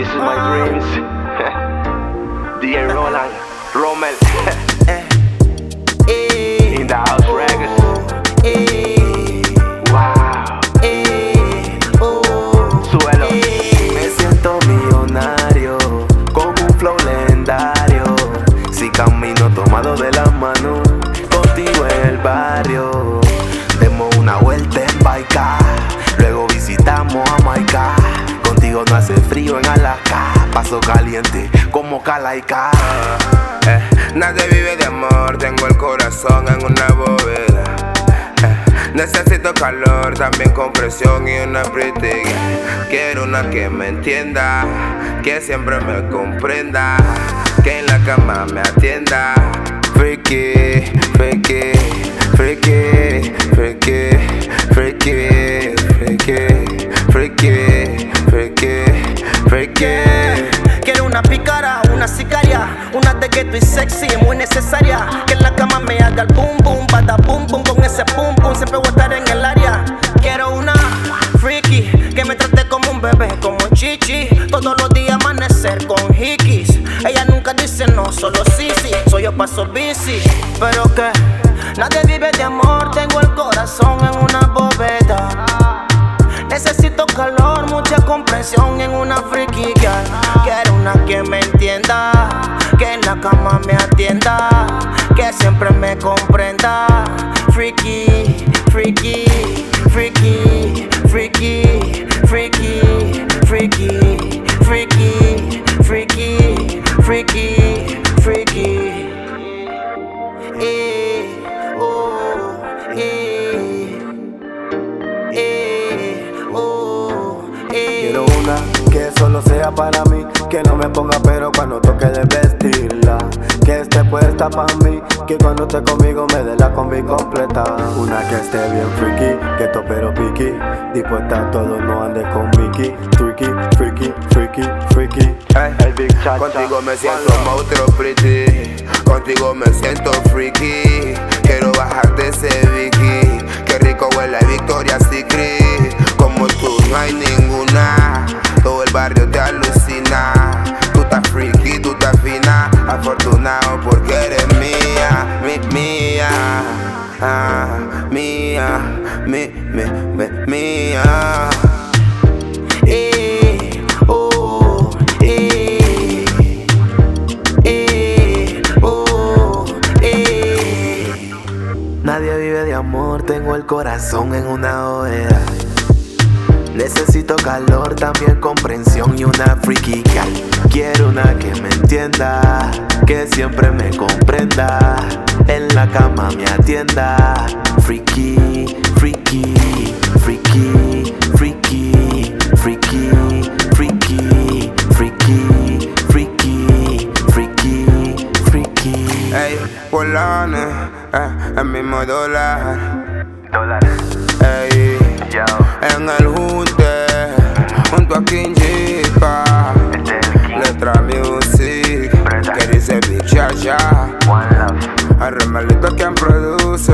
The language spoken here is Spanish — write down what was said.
This is my dreams. DJ Roland, Rommel. In the house records. Wow. Suelo. Me siento millonario, con un flow legendario. Si camino tomado de la mano, contigo en el barrio. Demos una vuelta en Baika, luego visitamos a Maika. No hace frío en Alaska, paso caliente como Calaika. Eh, nadie vive de amor, tengo el corazón en una bóveda. Eh, necesito calor, también compresión y una pretty. Quiero una que me entienda, que siempre me comprenda, que en la cama me atienda. Freaky, freaky, freaky, freaky, freaky, freaky, freaky, Quiero una pícara, una sicaria, una de que y sexy, muy necesaria. Que en la cama me haga el boom boom, bada boom boom, con ese pum pum, siempre voy a estar en el área. Quiero una freaky, que me trate como un bebé, como chichi. Todos los días amanecer con hikis. Ella nunca dice no, solo sí, sí. Soy yo paso bici, pero que nadie vive de amor, tengo el corazón freaky, freaky, freaky, freaky, freaky, freaky, freaky, freaky, freaky. Eh, oh, eh. Eh, oh, eh. Quiero una que solo sea para mí, que no me ponga pero cuando toque de vestirla, que esté puesta para mí, que cuando esté conmigo me dé la combi completa. Una que esté bien freaky, que topero piqui, dispuesta a todo, no ande con Mickey, tricky, freaky, freaky, freaky. Ey, El Big Chacha. Contigo me siento monstruo pretty, contigo me siento freaky. Quiero bajarte ese Vicky, qué rico huele a Victoria Secret. Mía, mi, mi, mi, mía. Nadie vive de amor, tengo el corazón en una hoguera. Necesito calor, también comprensión y una freaky girl. Quiero una que me entienda, que siempre me comprenda. En la cama me atienda. Freaky, freaky, freaky, freaky, freaky, freaky, freaky, freaky, freaky, freaky. Ey, polones, eh, el mismo dólar. Dólares. Ey, Yo. en el junte, junto a King Jipa. Este. Letra Music, ya. Arremelito quien produce.